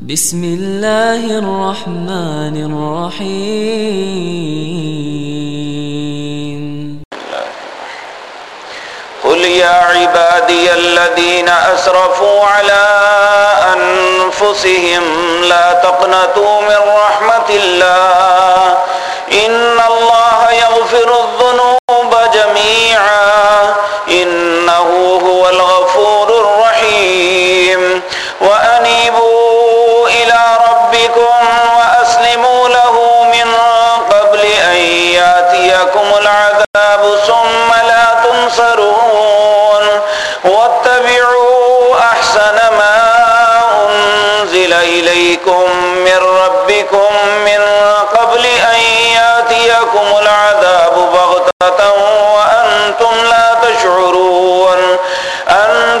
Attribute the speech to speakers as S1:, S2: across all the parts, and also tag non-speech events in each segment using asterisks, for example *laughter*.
S1: بسم الله الرحمن الرحيم
S2: قل يا عبادي الذين أسرفوا على أنفسهم لا تقنطوا من رحمة الله. ثم لا تنصرون واتبعوا أحسن ما أنزل إليكم من ربكم من قبل أن يأتيكم العذاب بغتة وأنتم لا تشعرون أن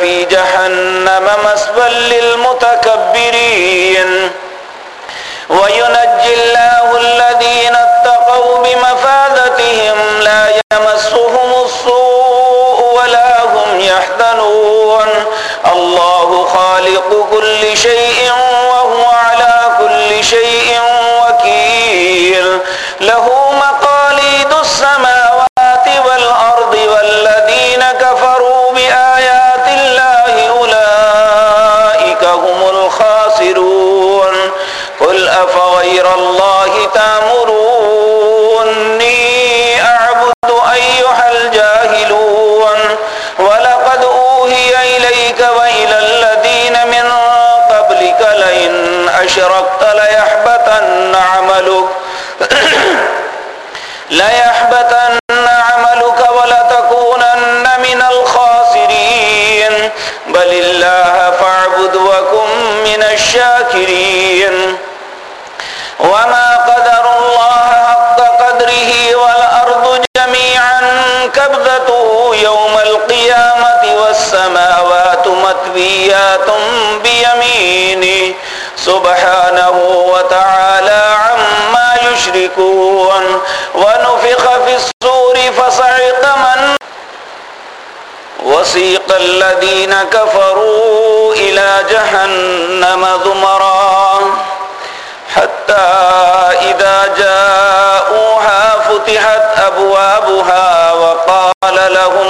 S2: في جهنم مسبا للمتكبرين. وينجي الله الذين اتقوا بمفازتهم لا يمسهم أيها الجاهلون ولقد أوهي إليك وإلى الذين من قبلك لئن أشركت ليحبطن عملك. *coughs* ليحبطن عملك ولتكونن من الخاسرين. بل الله فاعبد وكن من الشاكرين. وما بيمينه سبحانه وتعالى عما يشركون ونفخ في السور فصعق من وسيق الذين كفروا إلى جهنم زمرا حتى إذا جاءوها فتحت أبوابها وقال لهم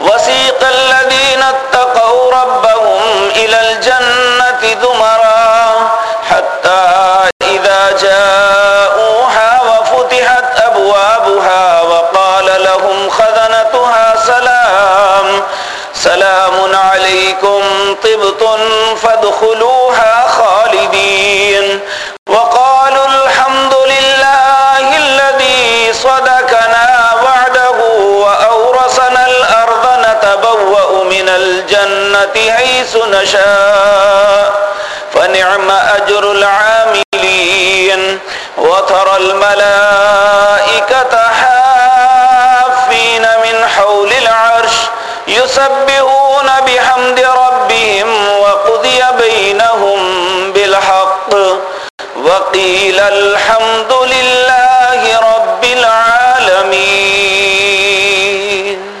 S2: وسيق الذين اتقوا ربهم إلى الجنة زمرا حتى إذا جاءوها وفتحت أبوابها وقال لهم خزنتها سلام. سلام عليكم طبتم فادخلوها الجنة حيث نشاء فنعم أجر العاملين. وترى الملائكة حافين من حول العرش يسبحون بحمد ربهم وقضي بينهم بالحق. وقيل الحمد